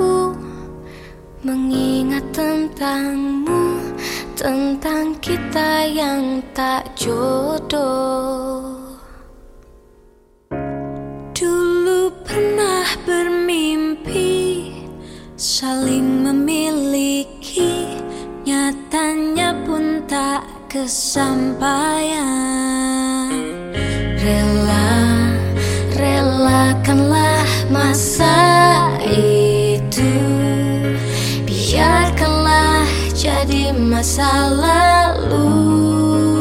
aku mengingat tentangmu Tentang kita yang tak jodoh. Dulu pernah bermimpi Saling memiliki Nyatanya pun tak kesampaian. Rela masa lalu.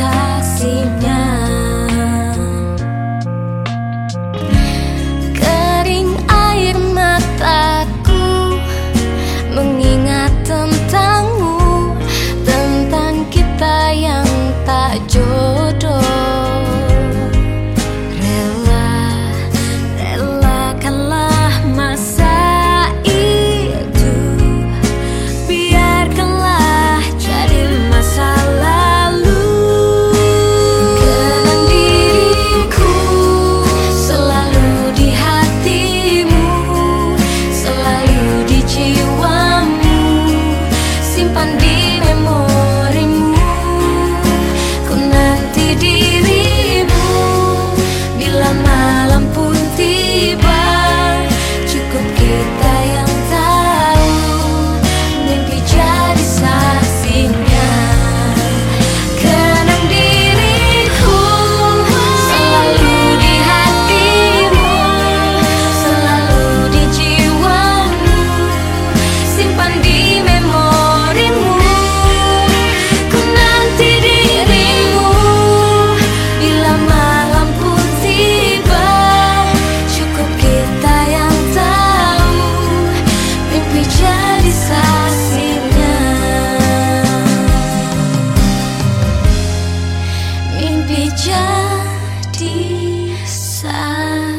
así. jadi saksi.